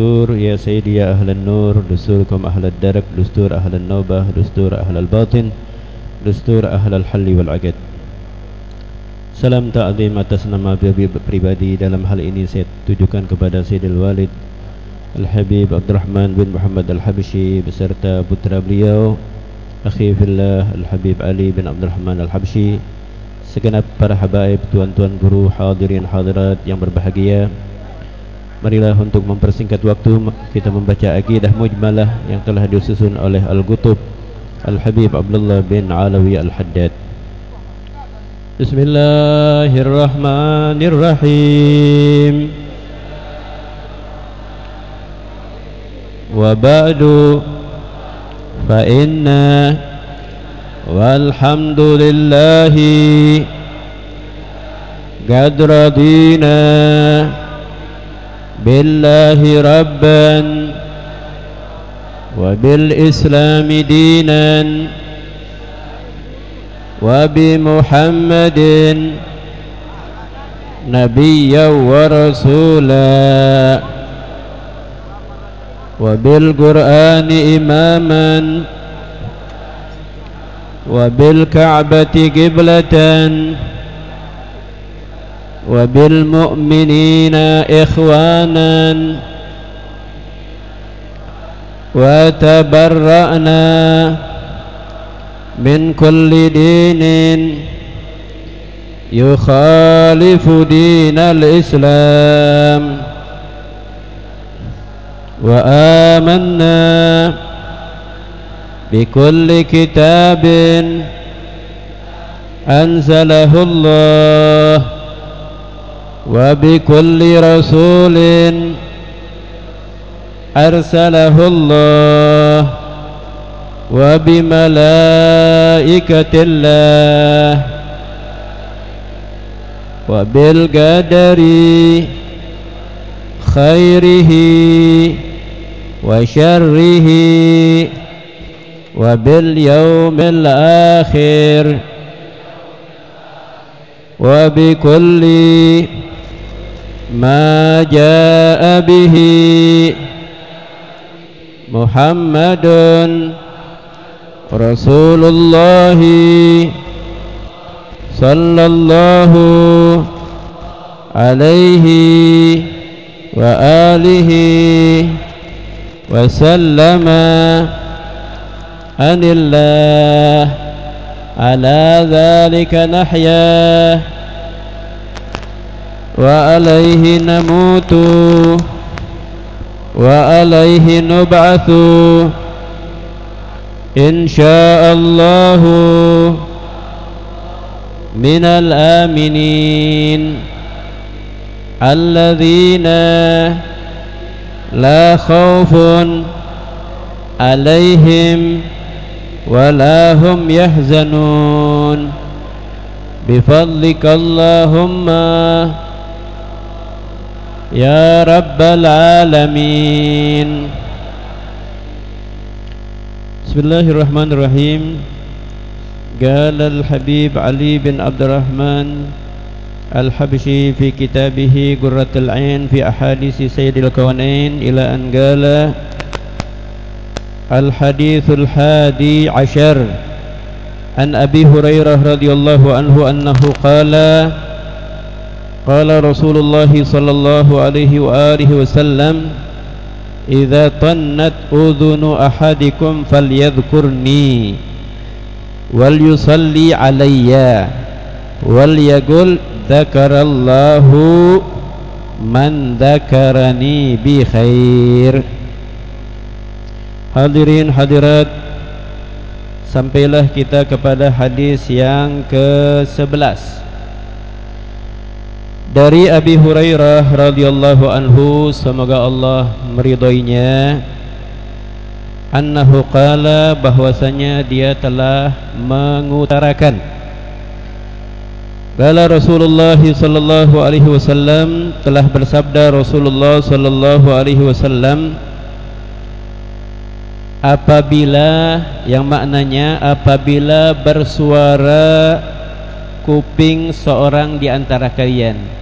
دستور يا سيدي يا أهل النور دستوركم أهل الدرك دستور أهل النوبة دستور أهل الباطن دستور أهل الحل والعقد Salam ta'zim atas nama pribadi dalam hal ini saya tujukan kepada Sayyidil Walid Al-Habib Abdurrahman bin Muhammad Al-Habshi beserta putra beliau Akhi Fillah Al-Habib Ali bin Abdurrahman Al-Habshi Segenap para habaib, tuan-tuan guru, hadirin hadirat yang berbahagia Marilah untuk mempersingkat waktu kita membaca akidah mujmalah yang telah disusun oleh Al-Gutub Al-Habib Abdullah bin Alawi Al-Haddad. Bismillahirrahmanirrahim. Wa ba'du fa inna walhamdulillahi qad radina بالله ربا وبالإسلام دينا وبمحمد نبيا ورسولا وبالقرآن إماما وبالكعبة قبلةً وبالمؤمنين إخوانا وتبرأنا من كل دين يخالف دين الإسلام. وآمنا بكل كتاب أنزله الله. وبكل رسول أرسله الله وبملائكة الله وبالقدر خيره وشره وباليوم الآخر وبكل ما جاء به محمد رسول الله صلى الله عليه وآله وسلم أن الله على ذلك نحيا. وعليه نموت وعليه نبعث إن شاء الله من الآمنين الذين لا خوف عليهم ولا هم يحزنون بفضلك اللهم يا رب العالمين. بسم الله الرحمن الرحيم. قال الحبيب علي بن عبد الرحمن الحبشي في كتابه قرة العين في أحاديث سيد الكونين إلى أن قال الحديث الحادي عشر. عن أبي هريرة رضي الله عنه أنه قال قال رسول الله صلى الله عليه وآله وسلم إذا طنت أذن أحدكم فليذكرني وليصلي علي وليقل ذكر الله من ذكرني بخير Hadirin hadirat Sampailah kita kepada hadis yang ke-11 dari Abi Hurairah radhiyallahu anhu semoga Allah meridainya. Annahu qala bahwasanya dia telah mengutarakan. Kala Rasulullah sallallahu alaihi wasallam telah bersabda Rasulullah sallallahu alaihi wasallam apabila yang maknanya apabila bersuara kuping seorang di antara kalian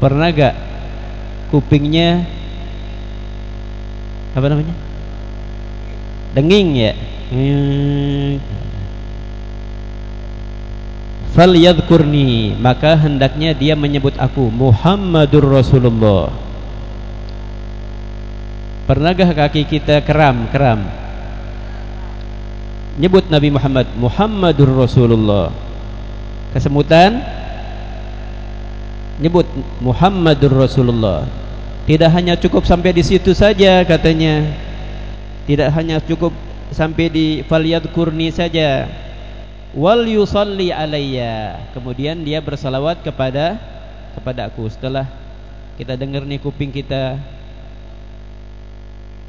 Pernah gak kupingnya Apa namanya? Denging ya. Fal yadhkurni maka hendaknya dia menyebut aku Muhammadur Rasulullah. Pernahkah kaki kita keram? Nyebut Nabi Muhammad Muhammadur Rasulullah. Kesemutan nyebut Muhammadur Rasulullah. Tidak hanya cukup sampai di situ saja katanya. Tidak hanya cukup sampai di falyadhkurni saja. Wal yusalli alayya. Kemudian dia bersalawat kepada kepada aku setelah kita dengar nih kuping kita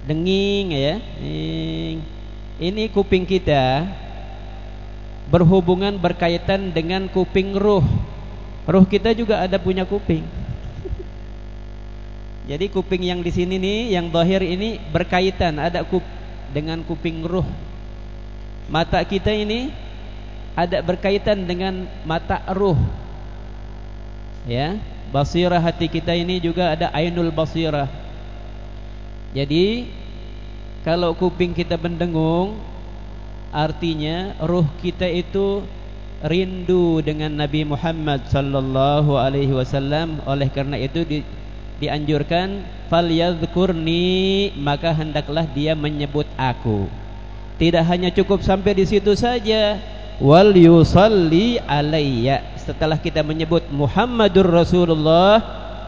denging ya. Ini kuping kita berhubungan berkaitan dengan kuping ruh. Ruh kita juga ada punya kuping. Jadi kuping yang di sini nih, yang zahir ini berkaitan ada kup dengan kuping ruh. Mata kita ini ada berkaitan dengan mata ruh. Ya, basirah hati kita ini juga ada ainul basirah. Jadi kalau kuping kita mendengung artinya ruh kita itu rindu dengan Nabi Muhammad sallallahu alaihi wasallam. Oleh karena itu di, dianjurkan falyadhkurni maka hendaklah dia menyebut aku. Tidak hanya cukup sampai di situ saja wal yusalli alayya. Setelah kita menyebut Muhammadur Rasulullah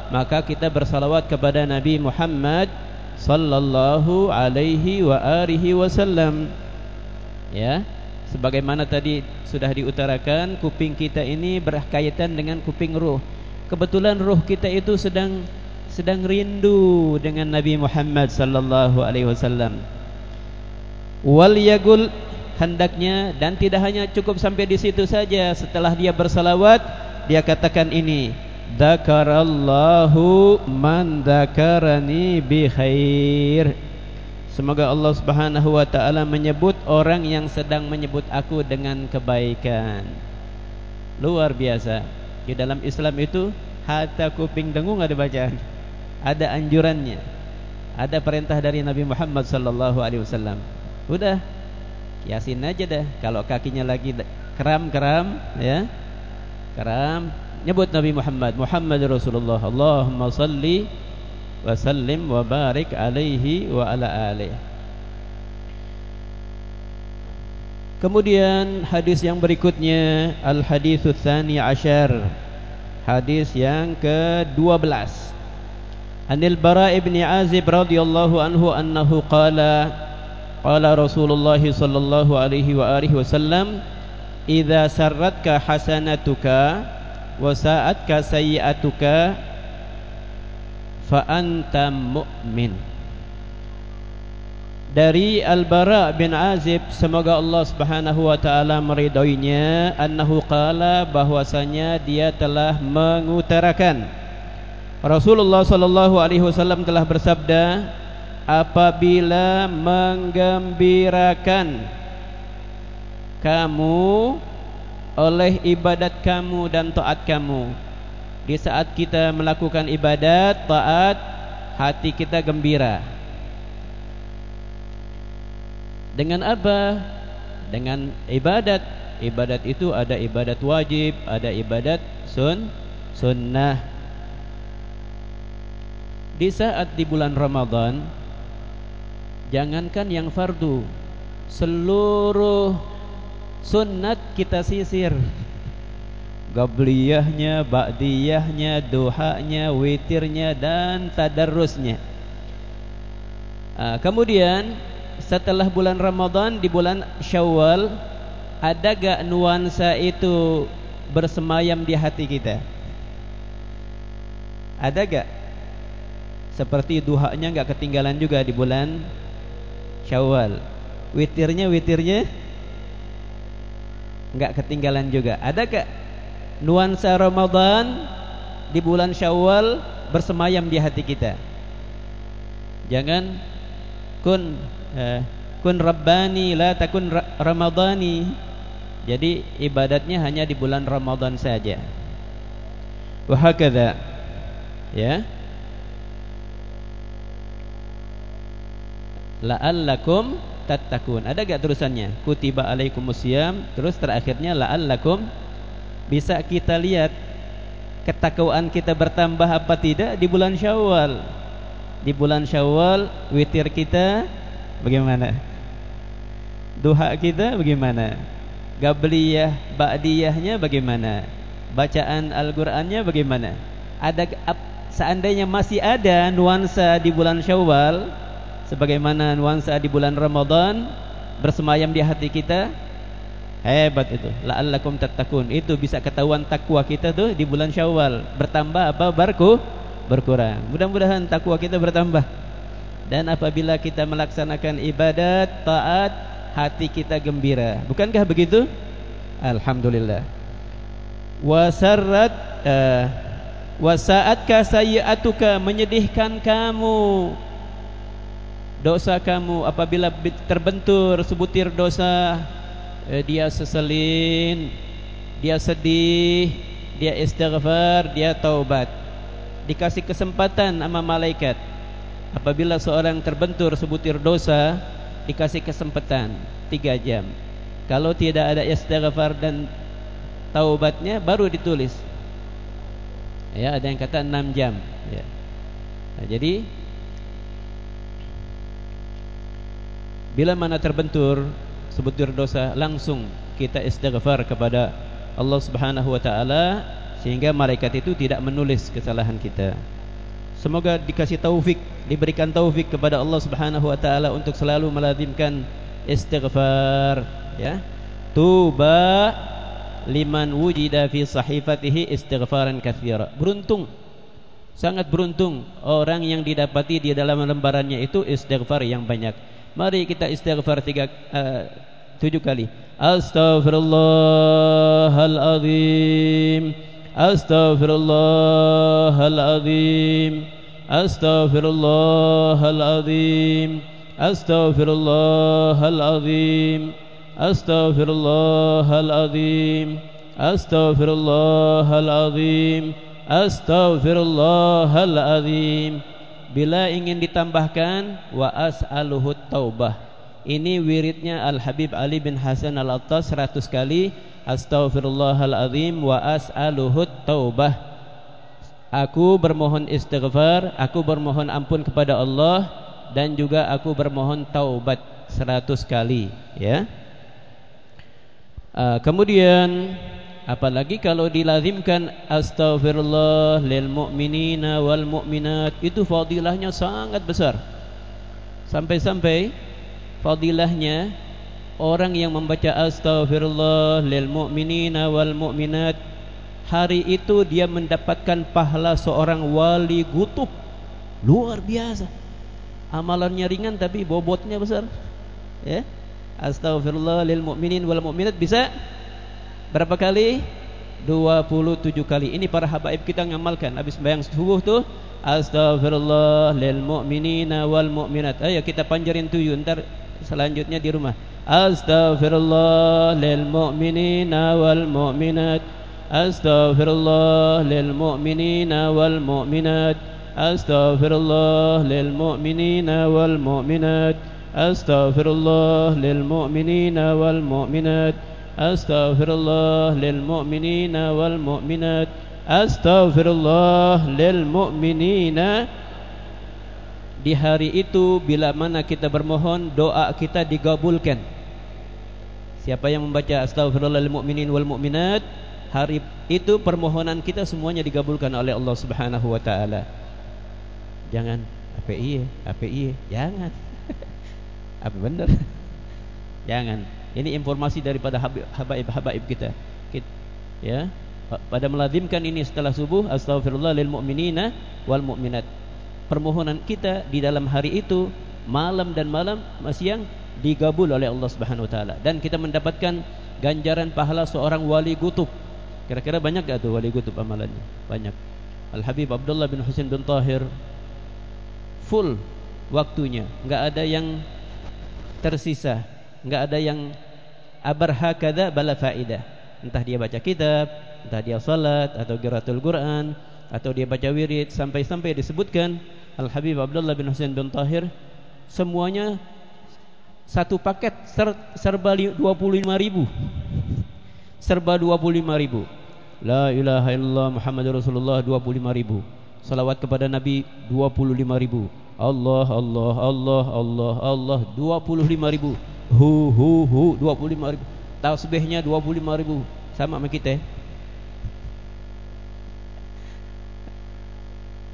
maka kita bersalawat kepada Nabi Muhammad sallallahu alaihi wa alihi wasallam. Ya sebagaimana tadi sudah diutarakan kuping kita ini berkaitan dengan kuping ruh. Kebetulan ruh kita itu sedang sedang rindu dengan Nabi Muhammad sallallahu alaihi wasallam. Wal yagul hendaknya dan tidak hanya cukup sampai di situ saja setelah dia bersalawat dia katakan ini dzakarallahu man dzakarani bi khair Semoga Allah Subhanahu wa taala menyebut orang yang sedang menyebut aku dengan kebaikan. Luar biasa. Di dalam Islam itu hatta kuping dengung ada bacaan. Ada anjurannya. Ada perintah dari Nabi Muhammad sallallahu alaihi wasallam. Udah. Yasin aja dah kalau kakinya lagi keram-keram ya. Keram nyebut Nabi Muhammad, Muhammad Rasulullah. Allahumma salli wa sallim wa barik alaihi wa ala alihi. Kemudian hadis yang berikutnya al haditsus tsani asyar. Hadis yang ke-12. Anil Bara ibn Azib radhiyallahu anhu annahu qala qala Rasulullah sallallahu alaihi wa alihi wasallam idza sarratka hasanatuka wa sa'atka fa anta mu'min. Dari Al-Bara bin Azib semoga Allah Subhanahu wa taala meridhoinya annahu qala bahwasanya dia telah mengutarakan. Rasulullah sallallahu alaihi wasallam telah bersabda apabila menggembirakan kamu oleh ibadat kamu dan taat kamu di saat kita melakukan ibadat, taat, hati kita gembira. Dengan apa? Dengan ibadat. Ibadat itu ada ibadat wajib, ada ibadat sun, sunnah. Di saat di bulan Ramadan, jangankan yang fardu, seluruh sunnat kita sisir. Gabliyahnya, Ba'diyahnya, Duhanya, Witirnya dan Tadarrusnya. Uh, Kemudian Setelah bulan Ramadan Di bulan Syawal Ada gak nuansa itu Bersemayam di hati kita? Ada gak? Seperti duhanya gak ketinggalan juga Di bulan Syawal. Witirnya, witirnya Gak ketinggalan juga. Ada gak nuansa Ramadan di bulan Syawal bersemayam di hati kita. Jangan kun eh, kun rabbani la takun ramadhani. Jadi ibadatnya hanya di bulan Ramadan saja. Wa hakadha. Ya. la'allakum tattaqun. Ada enggak terusannya? Kutiba alaikumusiyam terus terakhirnya la'allakum bisa kita lihat ketakwaan kita bertambah apa tidak di bulan Syawal. Di bulan Syawal witir kita bagaimana? Duha kita bagaimana? Gabliyah, ba'diyahnya bagaimana? Bacaan Al-Qur'annya bagaimana? Ada seandainya masih ada nuansa di bulan Syawal sebagaimana nuansa di bulan Ramadan bersemayam di hati kita hebat itu. La'allakum tattaqun. Itu bisa ketahuan takwa kita tuh di bulan Syawal. Bertambah apa? Barku? Berkurang. Mudah-mudahan takwa kita bertambah. Dan apabila kita melaksanakan ibadat taat hati kita gembira. Bukankah begitu? Alhamdulillah. Wasarrat uh, Wasa'atka sayi'atuka menyedihkan kamu. Dosa kamu apabila terbentur sebutir dosa eh, Dia seselin Dia sedih Dia istighfar Dia taubat. Dikasih kesempatan sama malaikat. Apabila seorang terbentur sebutir dosa Dikasih kesempatan Tiga jam. Kalau tidak ada istighfar dan taubatnya Baru ditulis. Ya ada yang kata 6 jam. Ya. Nah, jadi bila mana terbentur sebutir dosa langsung kita istighfar kepada Allah Subhanahu wa taala sehingga malaikat itu tidak menulis kesalahan kita semoga dikasih taufik diberikan taufik kepada Allah Subhanahu wa taala untuk selalu melazimkan istighfar ya tuba liman wujida fi sahifatihi istighfaran katsira. Beruntung. Sangat beruntung orang yang didapati di dalam lembarannya itu istighfar yang banyak. Mari kita istighfar tiga, uh, tujuh kali. Astaghfirullahaladzim. Astaghfirullahaladzim. Astaghfirullahaladzim. Astaghfirullahaladzim. Astaghfirullahaladzim. Astaghfirullahaladzim. Astaghfirullahaladzim bila ingin ditambahkan wa as'aluhu taubah. Ini wiridnya Al Habib Ali bin Hasan Al Attas 100 kali. Astaghfirullahalazim wa as'aluhu taubah. Aku bermohon istighfar aku bermohon ampun kepada Allah dan juga aku bermohon taubat 100 kali ya. Uh, kemudian apalagi kalau dilazimkan astaghfirullah lil mu'minina wal mu'minat itu fadilahnya sangat besar. Sampai-sampai fadilahnya orang yang membaca astaghfirullah lil mu'minina wal mu'minat hari itu dia mendapatkan pahala seorang wali gutub luar biasa. Amalannya ringan tapi bobotnya besar. Ya. Astaghfirullah lil mu'minin wal mu'minat bisa berapa kali? 27 kali. Ini para habaib kita ngamalkan habis sembahyang subuh tu Astaghfirullah lil mu'minina wal mu'minat. Ayo kita panjarin tujuh ntar selanjutnya di rumah. Astaghfirullah lil mu'minina wal mu'minat. Astaghfirullah lil mu'minina wal mu'minat. Astaghfirullah lil mu'minina wal mu'minat. أستغفر الله للمؤمنين والمؤمنات أستغفر الله للمؤمنين والمؤمنات أستغفر الله للمؤمنين Di hari itu bila mana kita bermohon doa kita digabulkan. Siapa yang membaca astaghfirullah lil mu'minin wal mu'minat hari itu permohonan kita semuanya digabulkan oleh Allah Subhanahu wa taala. Jangan apa iya, apa iya, jangan. Apa benar? Jangan. Ini informasi daripada habaib-habaib kita. Ya. Pada melazimkan ini setelah subuh, astagfirullah lil mu'minina wal mu'minat. Permohonan kita di dalam hari itu, malam dan malam, siang digabul oleh Allah Subhanahu wa taala dan kita mendapatkan ganjaran pahala seorang wali kutub. Kira-kira banyak enggak tuh wali kutub amalannya? Banyak. Al Habib Abdullah bin Husain bin Tahir full waktunya, enggak ada yang tersisa enggak ada yang abarhakada bala faidah. Entah dia baca kitab entah dia salat atau qiraatul quran atau dia baca wirid sampai-sampai disebutkan Al Habib Abdullah bin Husain bin Tahir semuanya Satu paket ser, serba 25 ribu. Serba 25 ribu. La ilaha illallah Muhammad Rasulullah 25 ribu. Salawat kepada Nabi 25 ribu. Allah Allah Allah Allah Allah 25 ribu Hu hu hu 25 ribu. Tasbihnya 25 ribu. Sama sama kita eh?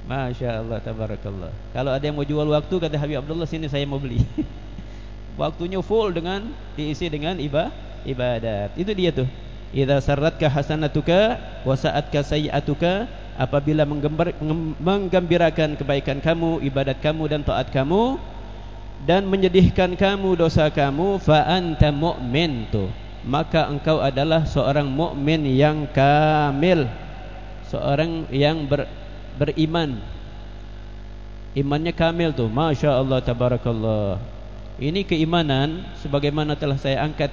Masya Allah Tabarakallah. Kalau ada yang mau jual waktu Kata Habib Abdullah Sini saya mau beli. Waktunya full dengan Diisi dengan ibadat. Itu dia tuh Idza sarratka hasanatuka wa sa'atka sayi'atuka apabila menggembirakan kebaikan kamu, ibadat kamu dan taat kamu dan menyedihkan kamu dosa kamu fa anta mu'min tu. Maka engkau adalah seorang mukmin yang kamil seorang yang ber, beriman. Imannya kamil tu. masya-Allah tabarakallah. Ini keimanan sebagaimana telah saya angkat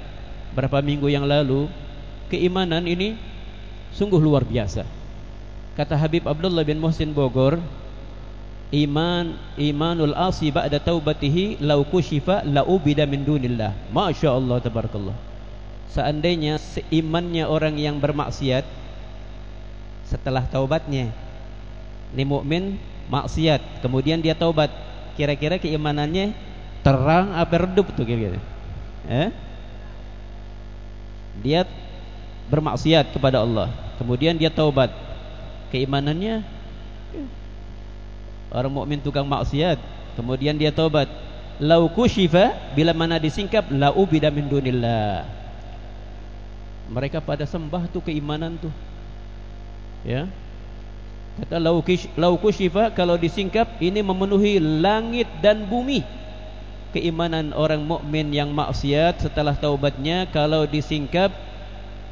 beberapa minggu yang lalu keimanan ini sungguh luar biasa. Kata Habib Abdullah bin Muhsin Bogor, iman imanul asi ba'da taubatihi law kushifa la ubida min dunillah. Masya-Allah tabarakallah. Seandainya seimannya orang yang bermaksiat setelah taubatnya ni mukmin maksiat kemudian dia taubat kira-kira keimanannya terang apa redup tuh kira-kira eh dia bermaksiat kepada Allah kemudian dia taubat keimanannya orang mukmin tukang maksiat. Kemudian dia taubat. Lau kushifa bila mana disingkap la ubida min dunillah. Mereka pada sembah tu keimanan tu. Ya. Kata lau lau kushifa kalau disingkap ini memenuhi langit dan bumi. Keimanan orang mukmin yang maksiat setelah taubatnya kalau disingkap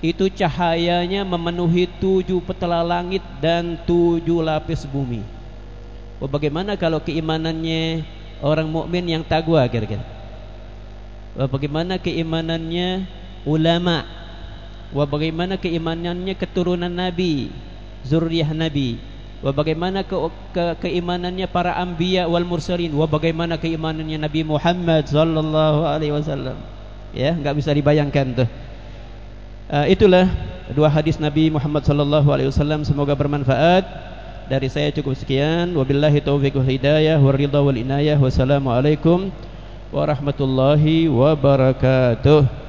itu cahayanya memenuhi tujuh petala langit dan tujuh lapis bumi. Oh, bagaimana kalau keimanannya orang mukmin yang taqwa kira-kira? Oh, bagaimana keimanannya ulama? Wah bagaimana keimanannya keturunan Nabi, zuriyah Nabi? Wah bagaimana ke, ke, keimanannya para anbiya wal mursalin? Wah bagaimana keimanannya Nabi Muhammad sallallahu alaihi wasallam? Ya, enggak bisa dibayangkan tuh. Uh, itulah dua hadis Nabi Muhammad sallallahu alaihi wasallam semoga bermanfaat. Dari saya cukup sekian. Wabillahi taufiq wal hidayah wal ridha wal inayah. Wassalamualaikum warahmatullahi wabarakatuh.